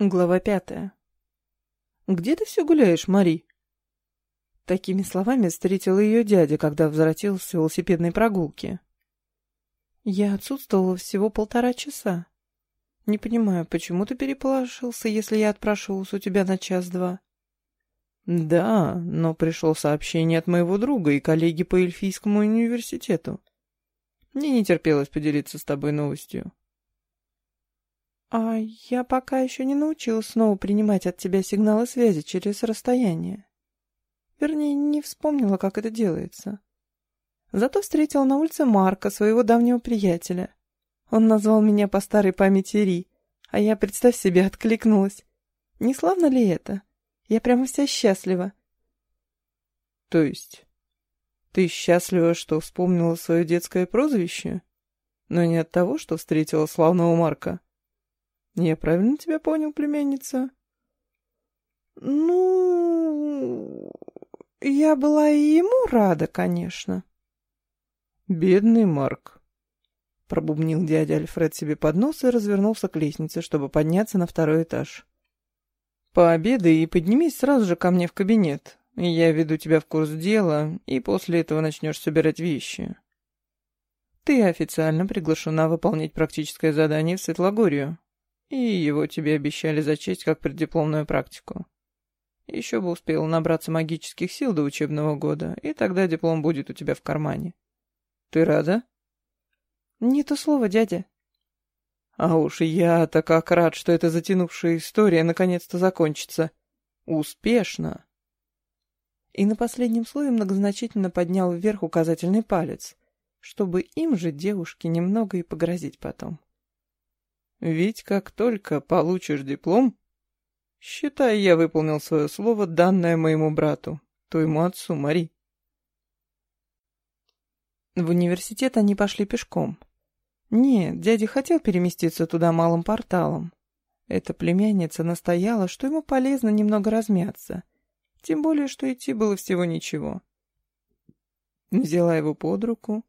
Глава пятая. «Где ты все гуляешь, Мари?» Такими словами встретил ее дядя, когда возвратился с велосипедной прогулки. «Я отсутствовала всего полтора часа. Не понимаю, почему ты переполошился, если я отпрашивалась у тебя на час-два?» «Да, но пришло сообщение от моего друга и коллеги по Эльфийскому университету. Мне не терпелось поделиться с тобой новостью». «А я пока еще не научилась снова принимать от тебя сигналы связи через расстояние. Вернее, не вспомнила, как это делается. Зато встретила на улице Марка, своего давнего приятеля. Он назвал меня по старой памяти Ри, а я, представь себе, откликнулась. Не славно ли это? Я прямо вся счастлива». «То есть ты счастлива, что вспомнила свое детское прозвище? Но не от того, что встретила славного Марка?» Я правильно тебя понял, племянница? Ну, я была и ему рада, конечно. Бедный Марк. Пробубнил дядя Альфред себе под нос и развернулся к лестнице, чтобы подняться на второй этаж. Пообедай и поднимись сразу же ко мне в кабинет. Я веду тебя в курс дела, и после этого начнешь собирать вещи. Ты официально приглашена выполнять практическое задание в Светлогорию. И его тебе обещали зачесть как преддипломную практику. Еще бы успел набраться магических сил до учебного года, и тогда диплом будет у тебя в кармане. Ты рада? Не то слово, дядя. А уж я-то как рад, что эта затянувшая история наконец-то закончится. Успешно. И на последнем слое многозначительно поднял вверх указательный палец, чтобы им же девушке немного и погрозить потом. Ведь как только получишь диплом, считай, я выполнил свое слово, данное моему брату, твоему отцу Мари. В университет они пошли пешком. Нет, дядя хотел переместиться туда малым порталом. Эта племянница настояла, что ему полезно немного размяться, тем более, что идти было всего ничего. Взяла его под руку,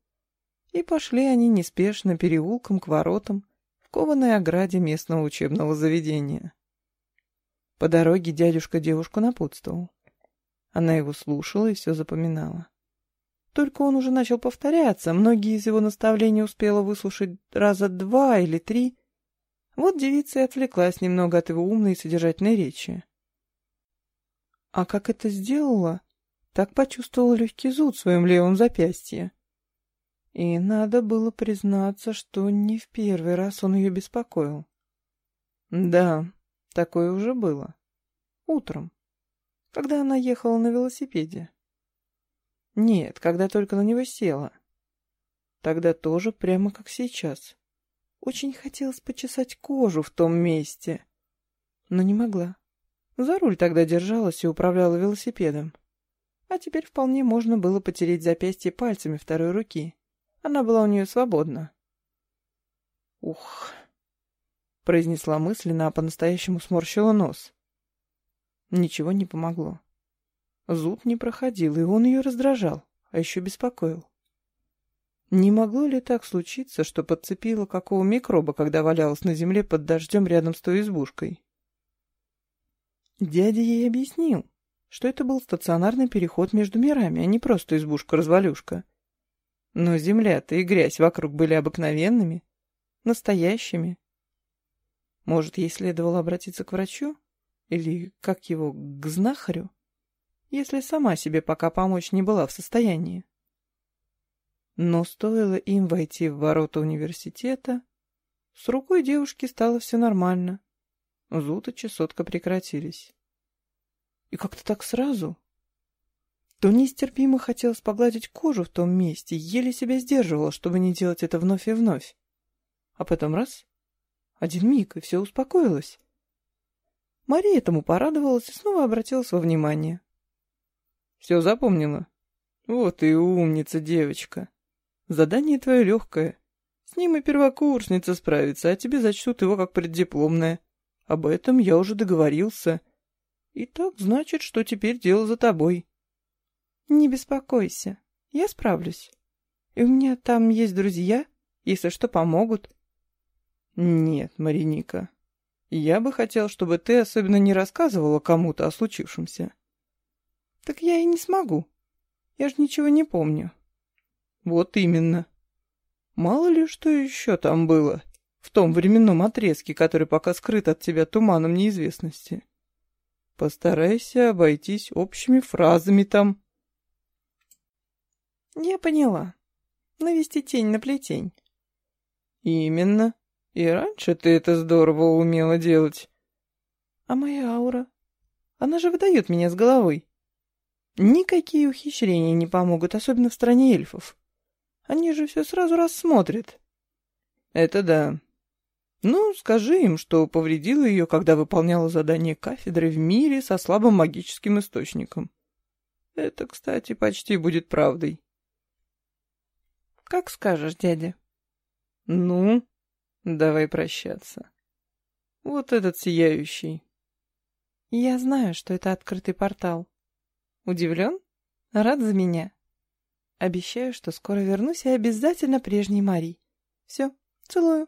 и пошли они неспешно переулком к воротам, кованой ограде местного учебного заведения. По дороге дядюшка девушку напутствовал. Она его слушала и все запоминала. Только он уже начал повторяться, многие из его наставлений успела выслушать раза два или три. Вот девица и отвлеклась немного от его умной и содержательной речи. А как это сделала, так почувствовала легкий зуд в своем левом запястье. И надо было признаться, что не в первый раз он ее беспокоил. Да, такое уже было. Утром, когда она ехала на велосипеде. Нет, когда только на него села. Тогда тоже прямо как сейчас. Очень хотелось почесать кожу в том месте, но не могла. За руль тогда держалась и управляла велосипедом. А теперь вполне можно было потереть запястье пальцами второй руки. Она была у нее свободна. «Ух!» — произнесла мысленно, а по-настоящему сморщила нос. Ничего не помогло. Зуд не проходил, и он ее раздражал, а еще беспокоил. Не могло ли так случиться, что подцепила какого микроба, когда валялась на земле под дождем рядом с той избушкой? Дядя ей объяснил, что это был стационарный переход между мирами, а не просто избушка-развалюшка. Но земля-то и грязь вокруг были обыкновенными, настоящими. Может, ей следовало обратиться к врачу? Или, как его, к знахарю? Если сама себе пока помочь не была в состоянии. Но стоило им войти в ворота университета, с рукой девушки стало все нормально. Зуд и чесотка прекратились. И как-то так сразу, то нестерпимо хотелось погладить кожу в том месте, еле себя сдерживала, чтобы не делать это вновь и вновь. А потом раз — один миг, и все успокоилось. Мария этому порадовалась и снова обратилась во внимание. «Все запомнила? Вот и умница, девочка. Задание твое легкое. С ним и первокурсница справится, а тебе зачтут его как преддипломное. Об этом я уже договорился. И так значит, что теперь дело за тобой». «Не беспокойся, я справлюсь. И у меня там есть друзья, если что, помогут». «Нет, Мариника, Я бы хотел, чтобы ты особенно не рассказывала кому-то о случившемся. Так я и не смогу. Я ж ничего не помню. Вот именно. Мало ли, что еще там было, в том временном отрезке, который пока скрыт от тебя туманом неизвестности. Постарайся обойтись общими фразами там. Я поняла. Навести тень на плетень. Именно. И раньше ты это здорово умела делать. А моя аура? Она же выдает меня с головой. Никакие ухищрения не помогут, особенно в стране эльфов. Они же все сразу рассмотрят. Это да. Ну, скажи им, что повредила ее, когда выполняла задание кафедры в мире со слабым магическим источником. Это, кстати, почти будет правдой. Как скажешь, дядя. Ну, Давай прощаться. Вот этот сияющий. Я знаю, что это открытый портал. Удивлен? Рад за меня. Обещаю, что скоро вернусь и обязательно прежней Марий. Все, целую.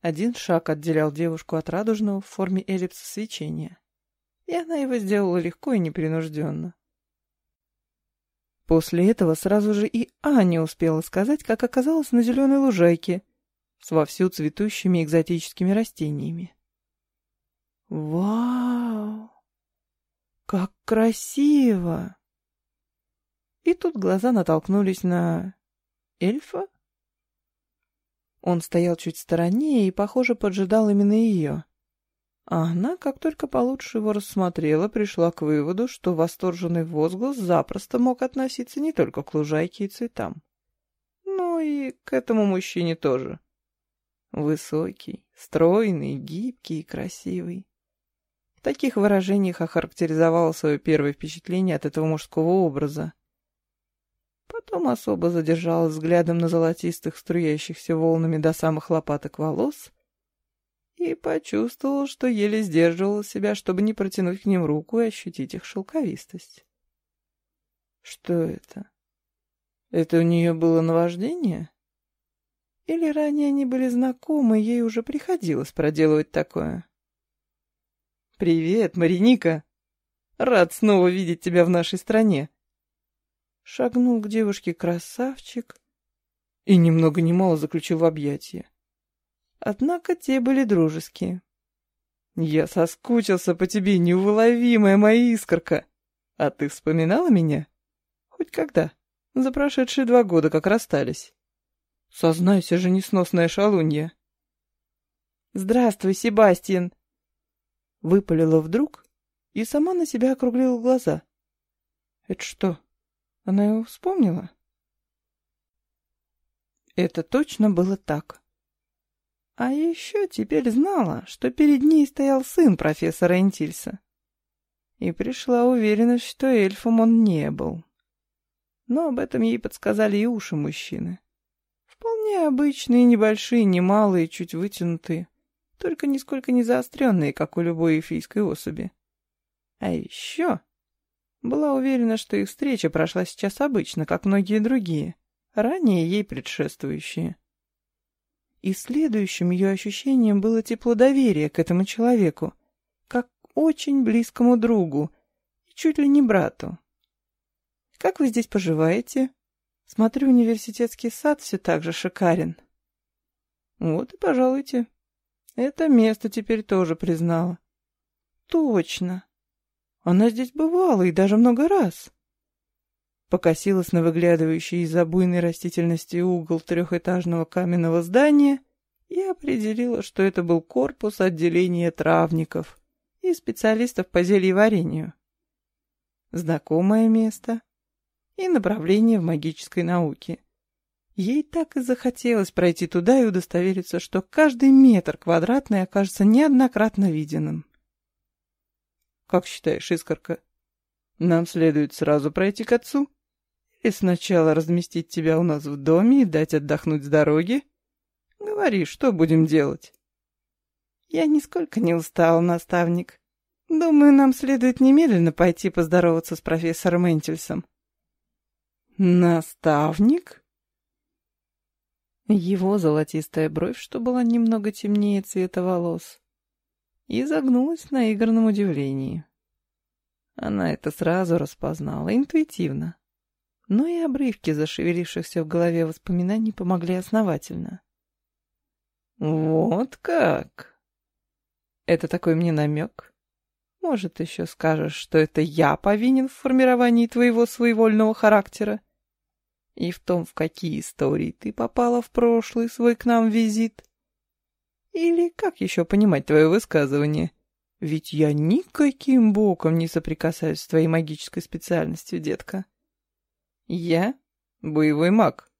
Один шаг отделял девушку от радужного в форме эллипса свечения. И она его сделала легко и непринужденно. После этого сразу же и Аня успела сказать, как оказалась на зеленой лужайке, с вовсю цветущими экзотическими растениями. «Вау! Как красиво!» И тут глаза натолкнулись на... эльфа? Он стоял чуть в стороне и, похоже, поджидал именно ее. Она, как только получше его рассмотрела, пришла к выводу, что восторженный возглас запросто мог относиться не только к лужайке и цветам, но и к этому мужчине тоже. Высокий, стройный, гибкий и красивый. В таких выражениях охарактеризовала свое первое впечатление от этого мужского образа. Потом особо задержалась взглядом на золотистых, струящихся волнами до самых лопаток волос и почувствовала, что еле сдерживала себя, чтобы не протянуть к ним руку и ощутить их шелковистость. Что это? Это у нее было наваждение? Или ранее они были знакомы, ей уже приходилось проделывать такое? «Привет, Мариника! Рад снова видеть тебя в нашей стране!» Шагнул к девушке красавчик и немного много ни мало заключил в объятия. Однако те были дружеские. «Я соскучился по тебе, неуловимая моя искорка! А ты вспоминала меня? Хоть когда? За прошедшие два года, как расстались». Сознайся же, несносная шалунья. «Здравствуй, Себастьян!» Выпалила вдруг и сама на себя округлила глаза. «Это что, она его вспомнила?» Это точно было так. А еще теперь знала, что перед ней стоял сын профессора Энтильса. И пришла уверенность, что эльфом он не был. Но об этом ей подсказали и уши мужчины. Вполне обычные, небольшие, немалые, чуть вытянутые, только нисколько не заостренные, как у любой эйфийской особи. А еще была уверена, что их встреча прошла сейчас обычно, как многие другие, ранее ей предшествующие. И следующим ее ощущением было тепло доверия к этому человеку, как очень близкому другу и чуть ли не брату. «Как вы здесь поживаете?» Смотрю, университетский сад все так же шикарен. Вот и пожалуйте. Это место теперь тоже признала. Точно. Она здесь бывала и даже много раз. Покосилась на выглядывающий из-за буйной растительности угол трехэтажного каменного здания и определила, что это был корпус отделения травников и специалистов по зельеварению. Знакомое место, и направление в магической науке. Ей так и захотелось пройти туда и удостовериться, что каждый метр квадратный окажется неоднократно виденным. «Как считаешь, Искорка, нам следует сразу пройти к отцу? Или сначала разместить тебя у нас в доме и дать отдохнуть с дороги? Говори, что будем делать?» «Я нисколько не устал, наставник. Думаю, нам следует немедленно пойти поздороваться с профессором Энтельсом. «Наставник?» Его золотистая бровь, что была немного темнее цвета волос, и загнулась в наигранном удивлении. Она это сразу распознала, интуитивно. Но и обрывки зашевелившихся в голове воспоминаний помогли основательно. «Вот как!» «Это такой мне намек?» Может, еще скажешь, что это я повинен в формировании твоего своевольного характера? И в том, в какие истории ты попала в прошлый свой к нам визит? Или как еще понимать твое высказывание? Ведь я никаким боком не соприкасаюсь с твоей магической специальностью, детка. Я боевой маг.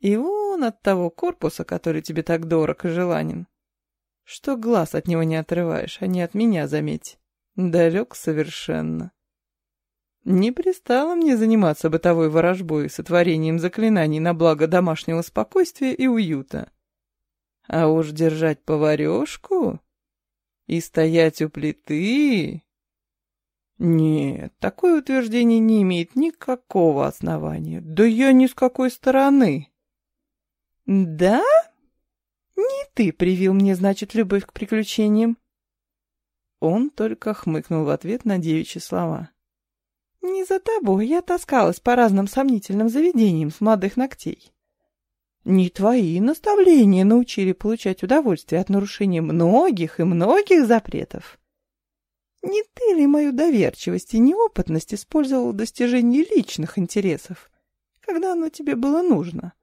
И вон от того корпуса, который тебе так дорог и желанен, что глаз от него не отрываешь, а не от меня, заметь. Далек совершенно. Не пристало мне заниматься бытовой ворожбой и сотворением заклинаний на благо домашнего спокойствия и уюта. А уж держать поварешку и стоять у плиты... Нет, такое утверждение не имеет никакого основания. Да я ни с какой стороны. Да? Не ты привил мне, значит, любовь к приключениям. Он только хмыкнул в ответ на девичьи слова. «Не за тобой я таскалась по разным сомнительным заведениям с молодых ногтей. Не твои наставления научили получать удовольствие от нарушения многих и многих запретов. Не ты ли мою доверчивость и неопытность использовал в достижении личных интересов, когда оно тебе было нужно?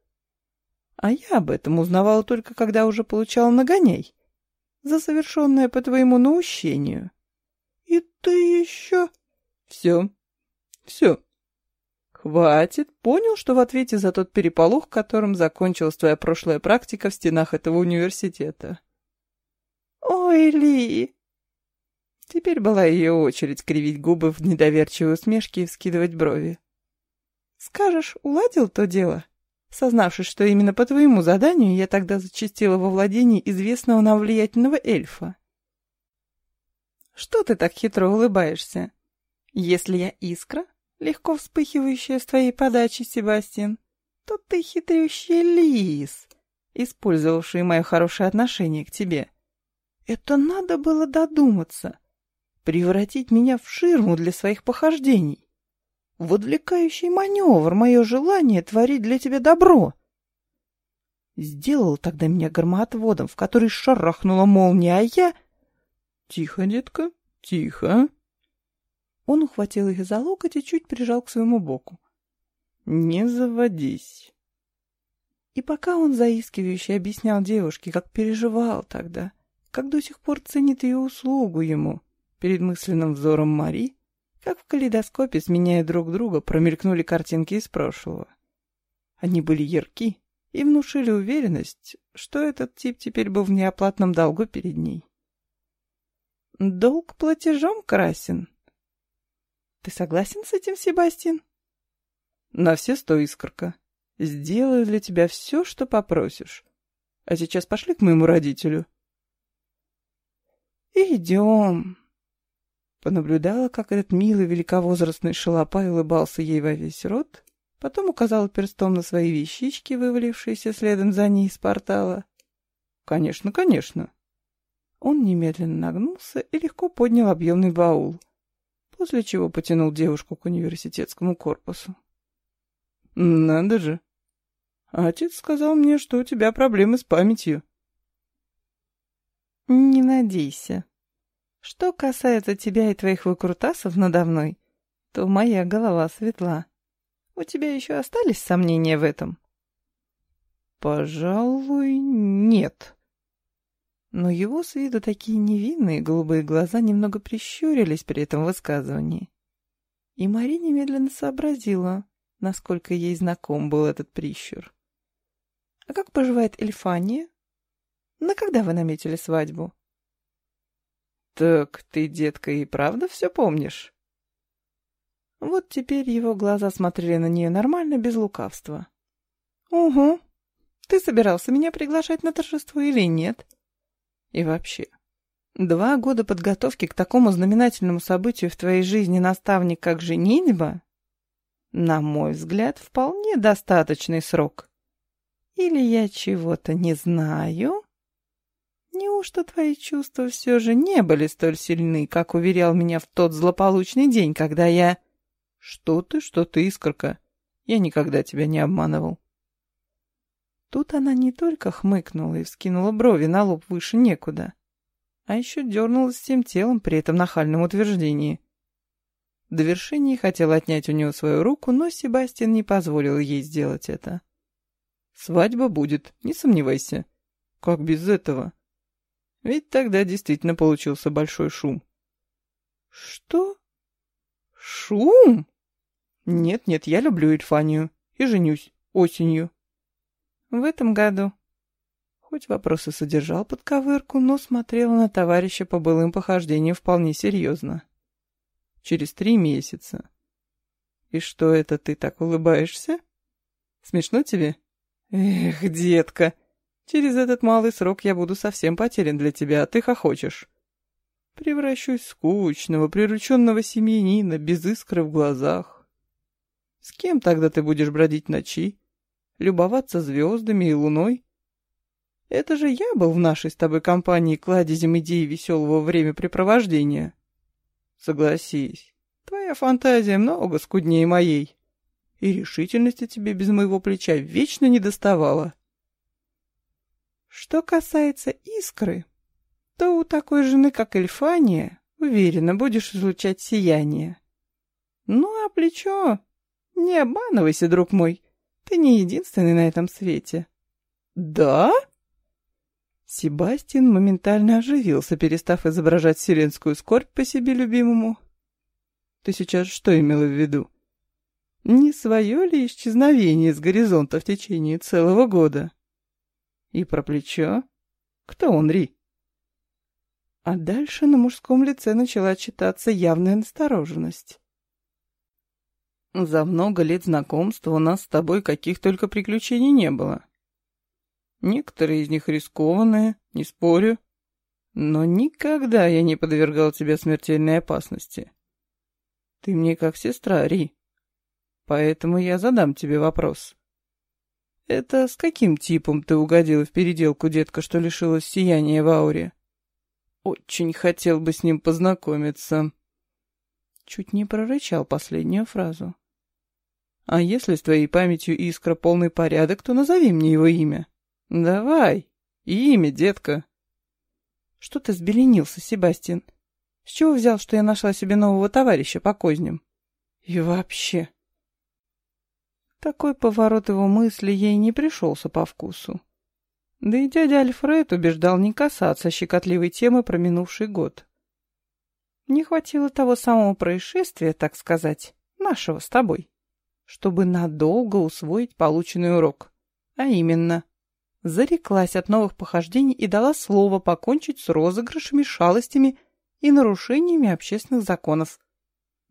А я об этом узнавала только когда уже получала нагоняй за совершенное по твоему наущению. И ты еще... Все, все. Хватит, понял, что в ответе за тот переполох, которым закончилась твоя прошлая практика в стенах этого университета. Ой, Ли! Теперь была ее очередь кривить губы в недоверчивой усмешке и вскидывать брови. Скажешь, уладил то дело? — сознавшись, что именно по твоему заданию я тогда зачастила во владении известного нам влиятельного эльфа. Что ты так хитро улыбаешься? Если я искра, легко вспыхивающая с твоей подачи, Себастьян, то ты хитрющий лис, использовавший мое хорошее отношение к тебе. Это надо было додуматься, превратить меня в ширму для своих похождений в отвлекающий маневр мое желание творить для тебя добро. Сделал тогда меня громоотводом, в который шарахнула молния, а я... Тихо, детка, тихо. Он ухватил их за локоть и чуть прижал к своему боку. Не заводись. И пока он заискивающе объяснял девушке, как переживал тогда, как до сих пор ценит ее услугу ему, перед мысленным взором Мари, как в калейдоскопе, сменяя друг друга, промелькнули картинки из прошлого. Они были ярки и внушили уверенность, что этот тип теперь был в неоплатном долгу перед ней. «Долг платежом красен». «Ты согласен с этим, Себастьян?» «На все сто, искорка. Сделаю для тебя все, что попросишь. А сейчас пошли к моему родителю». «Идем», Понаблюдала, как этот милый великовозрастный шалопай улыбался ей во весь рот, потом указала перстом на свои вещички, вывалившиеся следом за ней из портала. «Конечно, конечно». Он немедленно нагнулся и легко поднял объемный баул, после чего потянул девушку к университетскому корпусу. «Надо же! Отец сказал мне, что у тебя проблемы с памятью». «Не надейся», что касается тебя и твоих выкрутасов надо мной, то моя голова светла. У тебя еще остались сомнения в этом? Пожалуй, нет. Но его с виду такие невинные голубые глаза немного прищурились при этом высказывании. И Мари немедленно сообразила, насколько ей знаком был этот прищур. «А как поживает Эльфания? На когда вы наметили свадьбу?» «Так ты, детка, и правда все помнишь?» Вот теперь его глаза смотрели на нее нормально, без лукавства. «Угу. Ты собирался меня приглашать на торжество или нет?» «И вообще, два года подготовки к такому знаменательному событию в твоей жизни наставник, как женитьба, на мой взгляд, вполне достаточный срок. Или я чего-то не знаю?» Не Неужто твои чувства все же не были столь сильны, как уверял меня в тот злополучный день, когда я... Что ты, что ты, искорка? Я никогда тебя не обманывал. Тут она не только хмыкнула и вскинула брови на лоб выше некуда, а еще дернулась всем телом при этом нахальном утверждении. В довершении хотела отнять у нее свою руку, но Себастьян не позволил ей сделать это. «Свадьба будет, не сомневайся. Как без этого?» Ведь тогда действительно получился большой шум. «Что? Шум?» «Нет-нет, я люблю Ильфанию и женюсь осенью». «В этом году». Хоть вопрос и содержал подковырку, но смотрела на товарища по былым похождениям вполне серьезно. «Через три месяца». «И что это ты так улыбаешься? Смешно тебе?» «Эх, детка!» Через этот малый срок я буду совсем потерян для тебя, а ты хохочешь. Превращусь в скучного, прирученного семьянина, без искры в глазах. С кем тогда ты будешь бродить ночи? Любоваться звездами и луной? Это же я был в нашей с тобой компании кладезем идеи веселого времяпрепровождения. Согласись, твоя фантазия много скуднее моей, и решительности тебе без моего плеча вечно не доставала. Что касается искры, то у такой жены, как Эльфания, уверенно будешь излучать сияние. Ну, а плечо... Не обманывайся, друг мой, ты не единственный на этом свете. Да? Себастьян моментально оживился, перестав изображать вселенскую скорбь по себе любимому. Ты сейчас что имела в виду? Не свое ли исчезновение с горизонта в течение целого года? И про плечо? Кто он, Ри? А дальше на мужском лице начала читаться явная настороженность. За много лет знакомства у нас с тобой каких только приключений не было. Некоторые из них рискованные, не спорю. Но никогда я не подвергал тебя смертельной опасности. Ты мне как сестра, Ри. Поэтому я задам тебе вопрос. «Это с каким типом ты угодила в переделку, детка, что лишилась сияния в ауре?» «Очень хотел бы с ним познакомиться». Чуть не прорычал последнюю фразу. «А если с твоей памятью искра полный порядок, то назови мне его имя. Давай, имя, детка». «Что ты сбеленился, Себастьян? С чего взял, что я нашла себе нового товарища по козням? И вообще...» Такой поворот его мысли ей не пришелся по вкусу. Да и дядя Альфред убеждал не касаться щекотливой темы про минувший год. Не хватило того самого происшествия, так сказать, нашего с тобой, чтобы надолго усвоить полученный урок. А именно, зареклась от новых похождений и дала слово покончить с розыгрышами, шалостями и нарушениями общественных законов.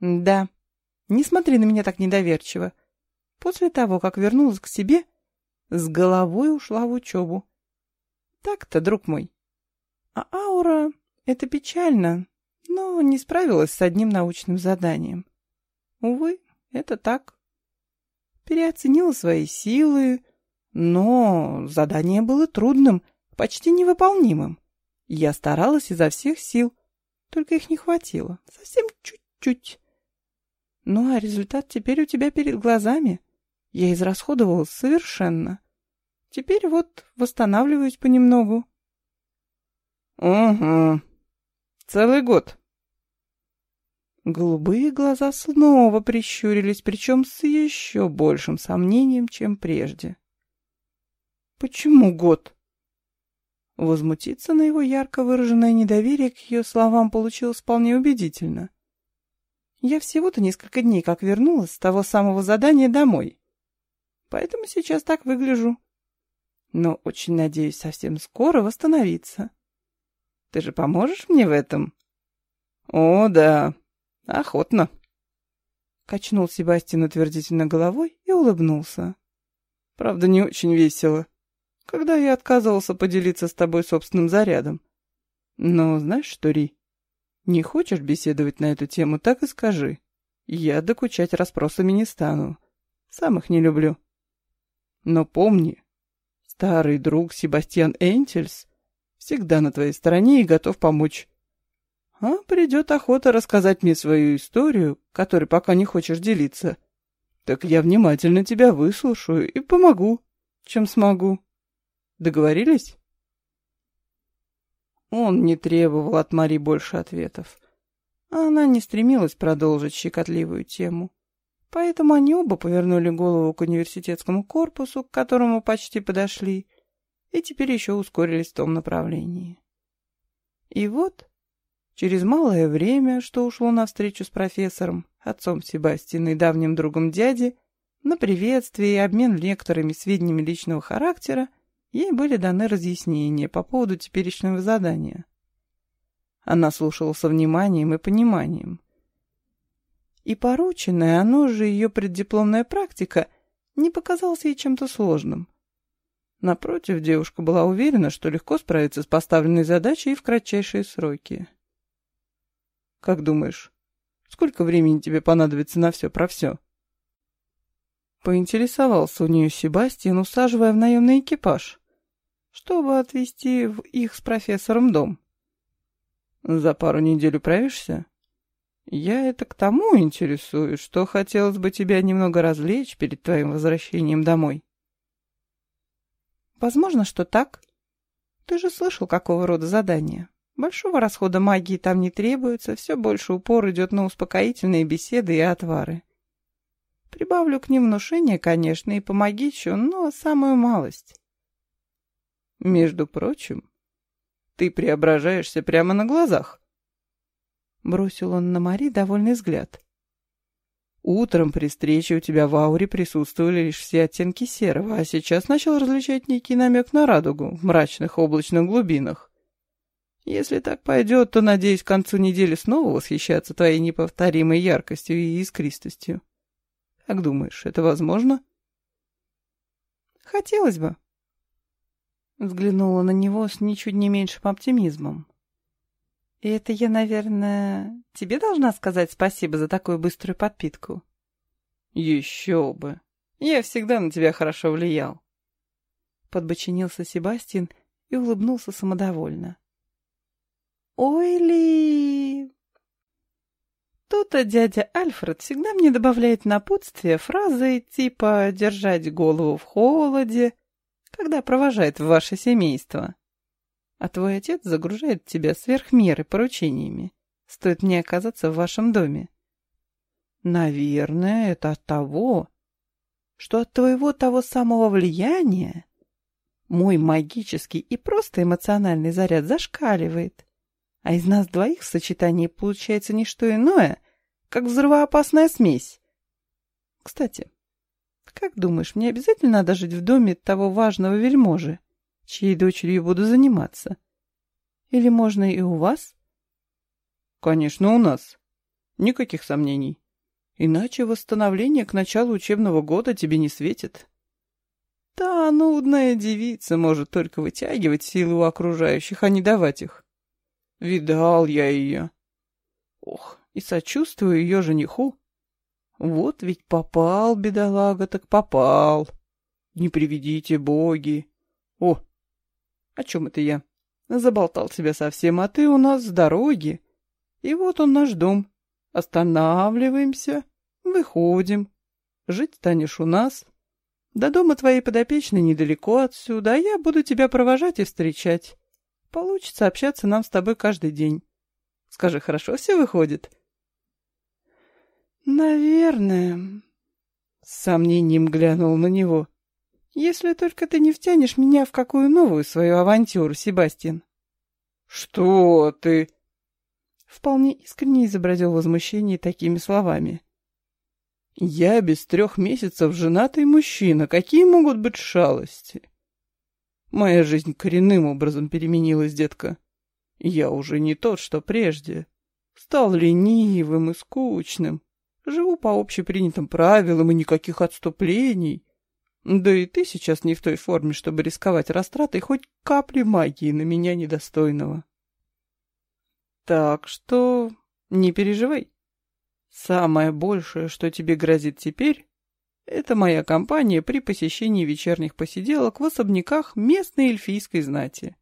Да, не смотри на меня так недоверчиво. После того, как вернулась к себе, с головой ушла в учебу. Так-то, друг мой. А аура — это печально, но не справилась с одним научным заданием. Увы, это так. Переоценила свои силы, но задание было трудным, почти невыполнимым. Я старалась изо всех сил, только их не хватило, совсем чуть-чуть. Ну а результат теперь у тебя перед глазами. Я израсходовала совершенно. Теперь вот восстанавливаюсь понемногу. Угу. Целый год. Голубые глаза снова прищурились, причем с еще большим сомнением, чем прежде. «Почему год?» Возмутиться на его ярко выраженное недоверие к ее словам получилось вполне убедительно. Я всего-то несколько дней как вернулась с того самого задания домой. Поэтому сейчас так выгляжу. Но очень надеюсь совсем скоро восстановиться. Ты же поможешь мне в этом? О, да, охотно. Качнул Себастьян утвердительно головой и улыбнулся. Правда, не очень весело, когда я отказывался поделиться с тобой собственным зарядом. Но знаешь что, Ри, не хочешь беседовать на эту тему, так и скажи. Я докучать расспросами не стану. Сам их не люблю. Но помни, старый друг Себастьян Энтельс Всегда на твоей стороне и готов помочь. А придет охота рассказать мне свою историю, которой пока не хочешь делиться. Так я внимательно тебя выслушаю и помогу, чем смогу. Договорились? Он не требовал от Мари больше ответов. А она не стремилась продолжить щекотливую тему. Поэтому они оба повернули голову к университетскому корпусу, к которому почти подошли, и теперь еще ускорились в том направлении. И вот, через малое время, что ушло на встречу с профессором, отцом Себастьяна и давним другом дяди, на приветствие и обмен некоторыми сведениями личного характера, ей были даны разъяснения по поводу теперешнего задания. Она слушала со вниманием и пониманием, и порученное, оно же ее преддипломная практика, не показалось ей чем-то сложным. Напротив, девушка была уверена, что легко справится с поставленной задачей в кратчайшие сроки. «Как думаешь, сколько времени тебе понадобится на все про все?» Поинтересовался у нее Себастьян, усаживая в наемный экипаж, чтобы отвезти в их с профессором дом. «За пару недель управишься?» Я это к тому интересуюсь, что хотелось бы тебя немного развлечь перед твоим возвращением домой. Возможно, что так. Ты же слышал, какого рода задание. Большого расхода магии там не требуется, все больше упор идет на успокоительные беседы и отвары. Прибавлю к ним внушение, конечно, и помогичу, но самую малость. Между прочим, ты преображаешься прямо на глазах. Бросил он на Мари довольный взгляд. Утром при встрече у тебя в ауре присутствовали лишь все оттенки серого, а сейчас начал различать некий намек на радугу в мрачных облачных глубинах. Если так пойдет, то, надеюсь, к концу недели снова восхищаться твоей неповторимой яркостью и искристостью. Как думаешь, это возможно? Хотелось бы. Взглянула на него с ничуть не меньшим оптимизмом. И это я, наверное, тебе должна сказать спасибо за такую быструю подпитку? Еще бы. Я всегда на тебя хорошо влиял. Подбочинился Себастьян и улыбнулся самодовольно. Ой ли... Тут-то дядя Альфред всегда мне добавляет напутствие фразы типа «держать голову в холоде», когда провожает в ваше семейство а твой отец загружает тебя сверх меры поручениями. Стоит мне оказаться в вашем доме. Наверное, это от того, что от твоего того самого влияния мой магический и просто эмоциональный заряд зашкаливает, а из нас двоих в сочетании получается не что иное, как взрывоопасная смесь. Кстати, как думаешь, мне обязательно надо жить в доме того важного вельможи? чьей дочерью буду заниматься. Или можно и у вас? Конечно, у нас. Никаких сомнений. Иначе восстановление к началу учебного года тебе не светит. Та нудная девица может только вытягивать силы у окружающих, а не давать их. Видал я ее. Ох, и сочувствую ее жениху. Вот ведь попал, бедолага, так попал. Не приведите боги. О, о чем это я? Заболтал тебя совсем, а ты у нас с дороги. И вот он наш дом. Останавливаемся, выходим. Жить станешь у нас. До дома твоей подопечной недалеко отсюда, а я буду тебя провожать и встречать. Получится общаться нам с тобой каждый день. Скажи, хорошо все выходит? Наверное. С сомнением глянул на него. Если только ты не втянешь меня в какую новую свою авантюру, Себастьян. Что ты? Вполне искренне изобразил возмущение такими словами. Я без трех месяцев женатый мужчина. Какие могут быть шалости? Моя жизнь коренным образом переменилась, детка. Я уже не тот, что прежде. Стал ленивым и скучным. Живу по общепринятым правилам и никаких отступлений. Да и ты сейчас не в той форме, чтобы рисковать растратой хоть капли магии на меня недостойного. Так что не переживай. Самое большее, что тебе грозит теперь, это моя компания при посещении вечерних посиделок в особняках местной эльфийской знати.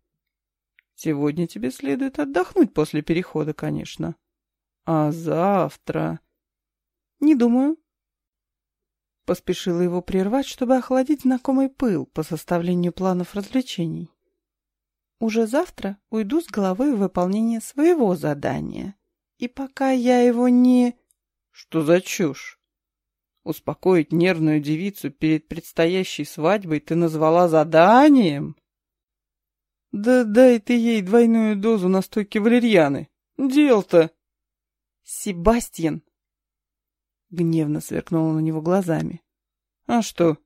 Сегодня тебе следует отдохнуть после перехода, конечно. А завтра... Не думаю. Поспешила его прервать, чтобы охладить знакомый пыл по составлению планов развлечений. Уже завтра уйду с головой в выполнение своего задания. И пока я его не... Что за чушь? Успокоить нервную девицу перед предстоящей свадьбой ты назвала заданием? Да дай ты ей двойную дозу настойки валерьяны. Дел-то... Себастьян! Гневно сверкнула на него глазами. А что?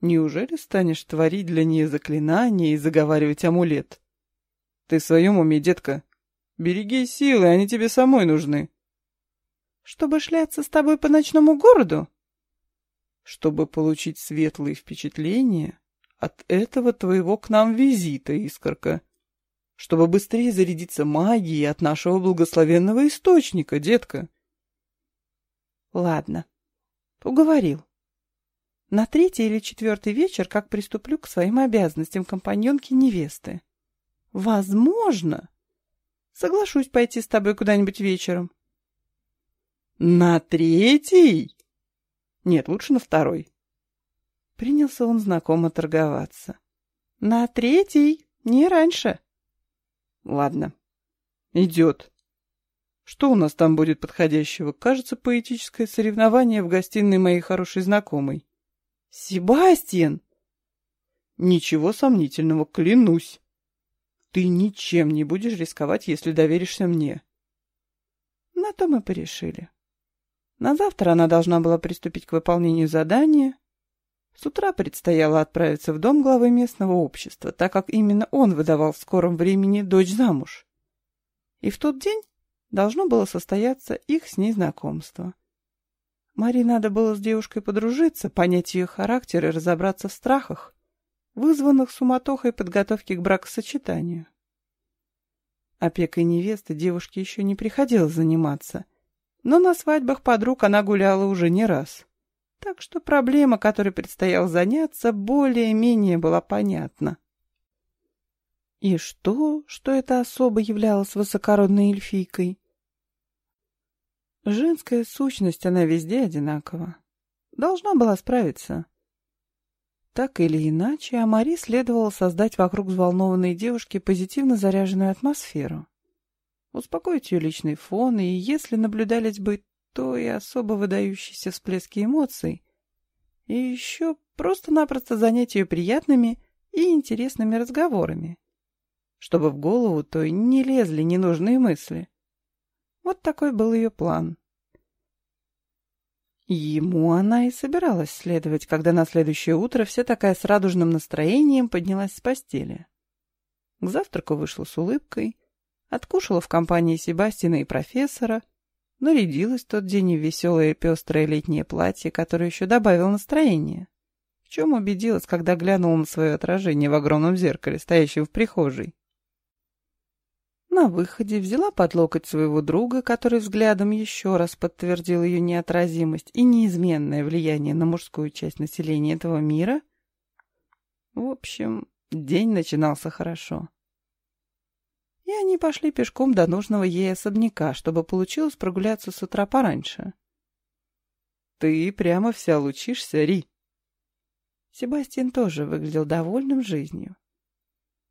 Неужели станешь творить для нее заклинания и заговаривать амулет? Ты в своем уме, детка? Береги силы, они тебе самой нужны. Чтобы шляться с тобой по ночному городу? Чтобы получить светлые впечатления от этого твоего к нам визита, Искорка. Чтобы быстрее зарядиться магией от нашего благословенного источника, детка. Ладно, уговорил. На третий или четвертый вечер, как приступлю к своим обязанностям компаньонки невесты. Возможно, соглашусь пойти с тобой куда-нибудь вечером. На третий? Нет, лучше на второй. Принялся он знакомо торговаться. На третий, не раньше. Ладно, идет. Что у нас там будет подходящего? Кажется, поэтическое соревнование в гостиной моей хорошей знакомой. Себастьян! Ничего сомнительного, клянусь. Ты ничем не будешь рисковать, если доверишься мне. На то мы порешили. На завтра она должна была приступить к выполнению задания. С утра предстояло отправиться в дом главы местного общества, так как именно он выдавал в скором времени дочь замуж. И в тот день должно было состояться их с ней знакомство. Мари надо было с девушкой подружиться, понять ее характер и разобраться в страхах, вызванных суматохой подготовки к бракосочетанию. Опекой невесты девушке еще не приходилось заниматься, но на свадьбах подруг она гуляла уже не раз. Так что проблема, которой предстояло заняться, более-менее была понятна. И что, что эта особа являлась высокородной эльфийкой? Женская сущность, она везде одинакова. Должна была справиться. Так или иначе, Амари следовало создать вокруг взволнованной девушки позитивно заряженную атмосферу. Успокоить ее личный фон, и если наблюдались бы то и особо выдающиеся всплески эмоций, и еще просто-напросто занять ее приятными и интересными разговорами, чтобы в голову то и не лезли ненужные мысли. Вот такой был ее план. Ему она и собиралась следовать, когда на следующее утро вся такая с радужным настроением поднялась с постели. К завтраку вышла с улыбкой, откушала в компании Себастина и профессора, нарядилась тот день в веселое пестрое летнее платье, которое еще добавило настроение. В чем убедилась, когда глянула на свое отражение в огромном зеркале, стоящем в прихожей. На выходе взяла под локоть своего друга, который взглядом еще раз подтвердил ее неотразимость и неизменное влияние на мужскую часть населения этого мира. В общем, день начинался хорошо. И они пошли пешком до нужного ей особняка, чтобы получилось прогуляться с утра пораньше. «Ты прямо вся лучишься, Ри!» Себастьян тоже выглядел довольным жизнью.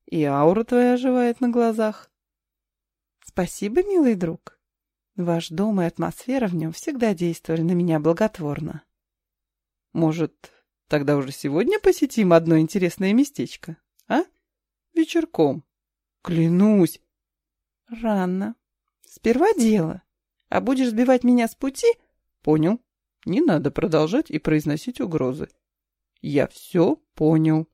«И аура твоя оживает на глазах». Спасибо, милый друг. Ваш дом и атмосфера в нем всегда действовали на меня благотворно. Может, тогда уже сегодня посетим одно интересное местечко, а? Вечерком. Клянусь. Рано. Сперва дело. А будешь сбивать меня с пути? Понял. Не надо продолжать и произносить угрозы. Я все понял.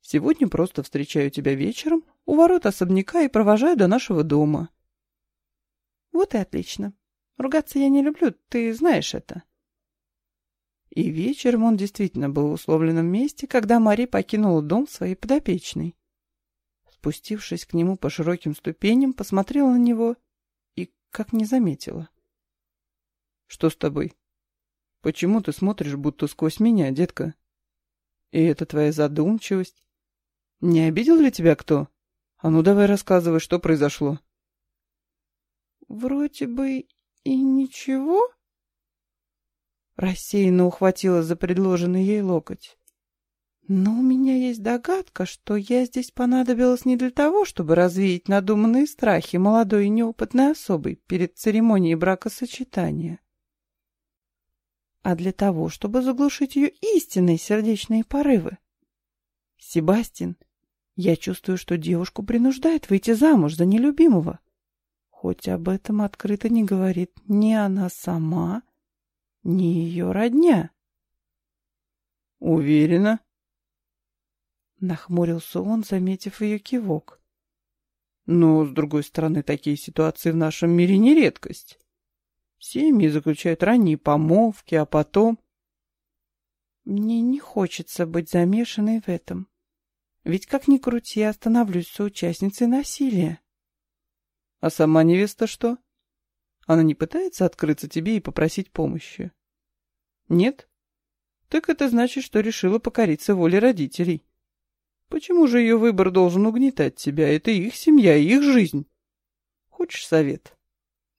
Сегодня просто встречаю тебя вечером у ворот особняка и провожаю до нашего дома. Вот и отлично. Ругаться я не люблю, ты знаешь это. И вечером он действительно был в условленном месте, когда Мари покинула дом своей подопечной. Спустившись к нему по широким ступеням, посмотрела на него и как не заметила. «Что с тобой? Почему ты смотришь будто сквозь меня, детка? И это твоя задумчивость? Не обидел ли тебя кто? А ну давай рассказывай, что произошло. Вроде бы и ничего. Рассеянно ухватила за предложенный ей локоть. Но у меня есть догадка, что я здесь понадобилась не для того, чтобы развеять надуманные страхи молодой и неопытной особой перед церемонией бракосочетания, а для того, чтобы заглушить ее истинные сердечные порывы. Себастьян, я чувствую, что девушку принуждает выйти замуж за нелюбимого, хоть об этом открыто не говорит ни она сама, ни ее родня. Уверена? Нахмурился он, заметив ее кивок. Но, с другой стороны, такие ситуации в нашем мире не редкость. Семьи заключают ранние помолвки, а потом... Мне не хочется быть замешанной в этом. Ведь как ни крути, я становлюсь соучастницей насилия. А сама невеста что? Она не пытается открыться тебе и попросить помощи? Нет? Так это значит, что решила покориться воле родителей. Почему же ее выбор должен угнетать тебя? Это их семья и их жизнь. Хочешь совет?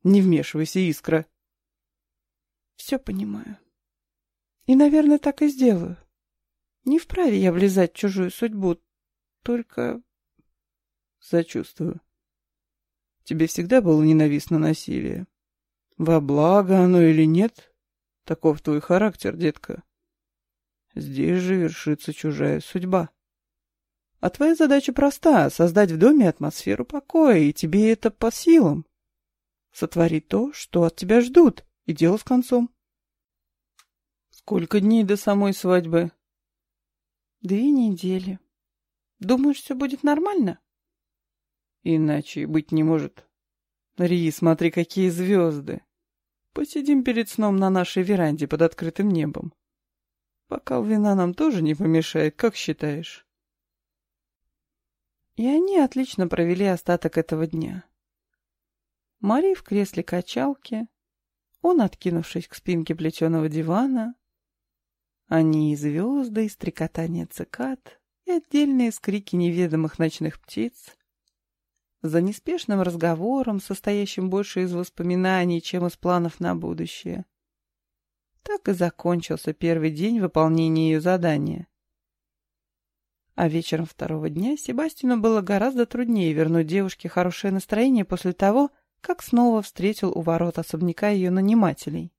Не вмешивайся, Искра. Все понимаю. И, наверное, так и сделаю. Не вправе я влезать в чужую судьбу, только... Сочувствую. Тебе всегда было ненавистно насилие. Во благо оно или нет, таков твой характер, детка. Здесь же вершится чужая судьба. А твоя задача проста — создать в доме атмосферу покоя, и тебе это по силам. Сотвори то, что от тебя ждут, и дело с концом. Сколько дней до самой свадьбы? Две недели. Думаешь, все будет нормально? Иначе быть не может. Ри, смотри, какие звезды. Посидим перед сном на нашей веранде под открытым небом. Бокал вина нам тоже не помешает, как считаешь? И они отлично провели остаток этого дня. Мари в кресле качалки, он, откинувшись к спинке плетеного дивана, они и звезды, и стрекотание цикад, отдельные скрики неведомых ночных птиц. За неспешным разговором, состоящим больше из воспоминаний, чем из планов на будущее. Так и закончился первый день выполнения ее задания. А вечером второго дня Себастину было гораздо труднее вернуть девушке хорошее настроение после того, как снова встретил у ворот особняка ее нанимателей.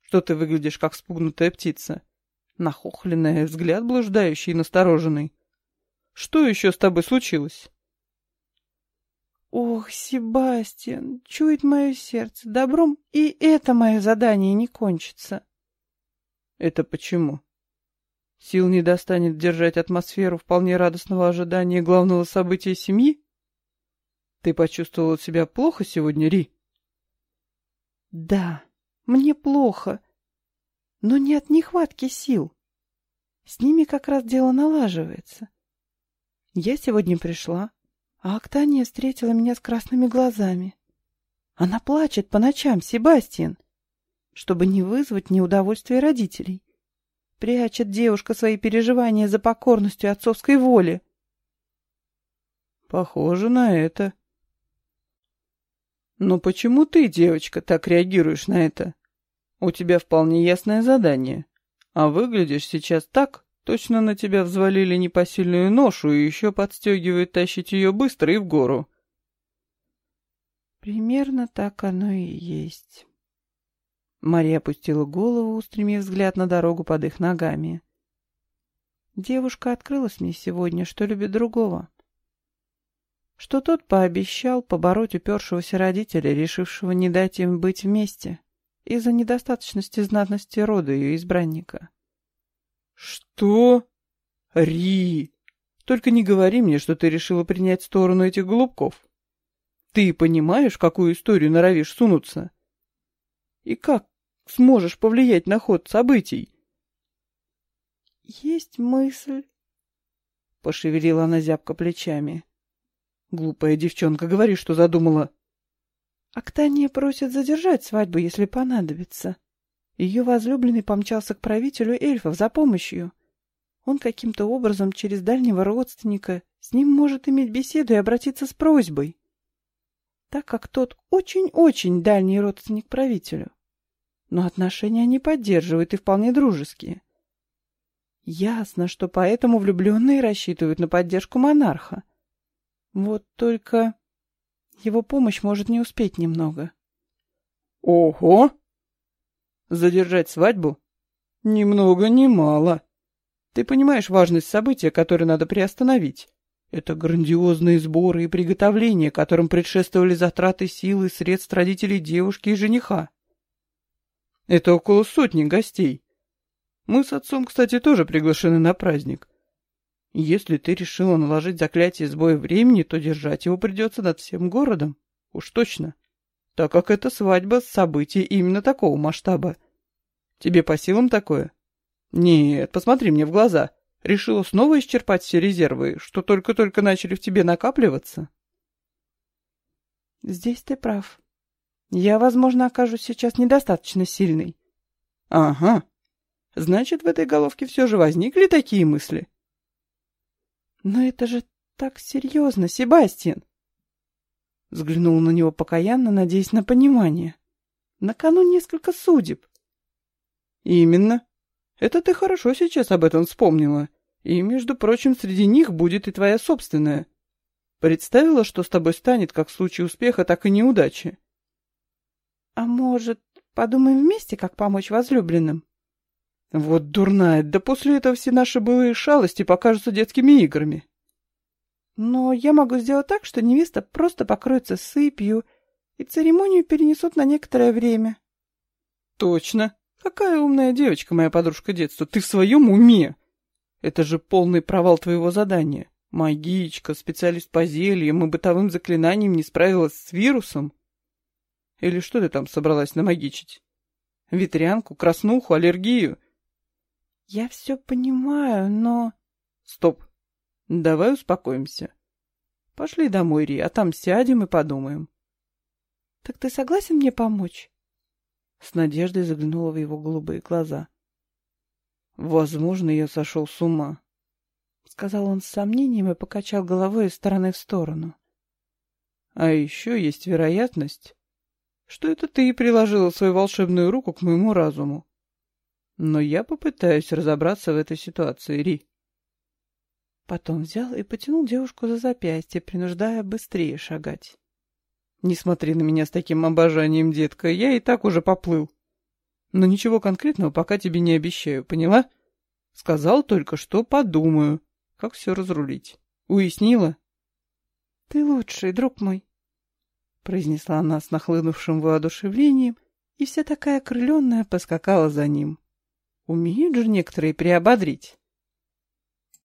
«Что ты выглядишь, как спугнутая птица? Нахохленная, взгляд блуждающий и настороженный. Что еще с тобой случилось?» «Ох, Себастьян, чует мое сердце, добром и это мое задание не кончится». «Это почему?» Сил не достанет держать атмосферу вполне радостного ожидания главного события семьи? Ты почувствовала себя плохо сегодня, Ри? Да, мне плохо, но не от нехватки сил. С ними как раз дело налаживается. Я сегодня пришла, а Актания встретила меня с красными глазами. Она плачет по ночам, Себастьян, чтобы не вызвать неудовольствие родителей. Прячет девушка свои переживания за покорностью отцовской воли. Похоже на это. Но почему ты, девочка, так реагируешь на это? У тебя вполне ясное задание. А выглядишь сейчас так, точно на тебя взвалили непосильную ношу и еще подстегивают тащить ее быстро и в гору. Примерно так оно и есть. Мария опустила голову, устремив взгляд на дорогу под их ногами. Девушка открылась мне сегодня, что любит другого. Что тот пообещал побороть упершегося родителя, решившего не дать им быть вместе, из-за недостаточности знатности рода ее избранника. «Что? Ри! Только не говори мне, что ты решила принять сторону этих голубков. Ты понимаешь, какую историю норовишь сунуться? И как сможешь повлиять на ход событий. Есть мысль. Пошевелила она зябко плечами. Глупая девчонка, говори, что задумала. Актания просит задержать свадьбу, если понадобится. Ее возлюбленный помчался к правителю эльфов за помощью. Он каким-то образом через дальнего родственника с ним может иметь беседу и обратиться с просьбой, так как тот очень-очень дальний родственник правителю. Но отношения они поддерживают и вполне дружеские. Ясно, что поэтому влюбленные рассчитывают на поддержку монарха. Вот только его помощь может не успеть немного. Ого! Задержать свадьбу? Ни много ни мало. Ты понимаешь важность события, которое надо приостановить? Это грандиозные сборы и приготовления, которым предшествовали затраты сил и средств родителей девушки и жениха. Это около сотни гостей. Мы с отцом, кстати, тоже приглашены на праздник. Если ты решила наложить заклятие сбоя времени, то держать его придется над всем городом. Уж точно. Так как это свадьба, событие именно такого масштаба. Тебе по силам такое? Нет, посмотри мне в глаза. Решила снова исчерпать все резервы, что только-только начали в тебе накапливаться? Здесь ты прав. Я, возможно, окажусь сейчас недостаточно сильной. Ага. Значит, в этой головке все же возникли такие мысли? «Но это же так серьезно, Себастьян!» Взглянул на него покаянно, надеясь на понимание. «На кону несколько судеб». «Именно. Это ты хорошо сейчас об этом вспомнила. И, между прочим, среди них будет и твоя собственная. Представила, что с тобой станет как в случае успеха, так и неудачи?» «А может, подумаем вместе, как помочь возлюбленным?» Вот дурная, да после этого все наши былые шалости покажутся детскими играми. Но я могу сделать так, что невеста просто покроется сыпью, и церемонию перенесут на некоторое время. Точно. Какая умная девочка, моя подружка детства. Ты в своем уме? Это же полный провал твоего задания. Магичка, специалист по зельям и бытовым заклинаниям не справилась с вирусом? Или что ты там собралась намагичить? Ветрянку, краснуху, аллергию? Я все понимаю, но... Стоп. Давай успокоимся. Пошли домой, Ри, а там сядем и подумаем. Так ты согласен мне помочь? С надеждой заглянула в его голубые глаза. Возможно, я сошел с ума. Сказал он с сомнением и покачал головой из стороны в сторону. А еще есть вероятность, что это ты приложила свою волшебную руку к моему разуму. Но я попытаюсь разобраться в этой ситуации, Ри. Потом взял и потянул девушку за запястье, принуждая быстрее шагать. Не смотри на меня с таким обожанием, детка, я и так уже поплыл. Но ничего конкретного пока тебе не обещаю, поняла? Сказал только, что подумаю, как все разрулить. Уяснила? Ты лучший, друг мой, произнесла она с нахлынувшим воодушевлением, и вся такая окрыленная поскакала за ним. Умеют же некоторые приободрить.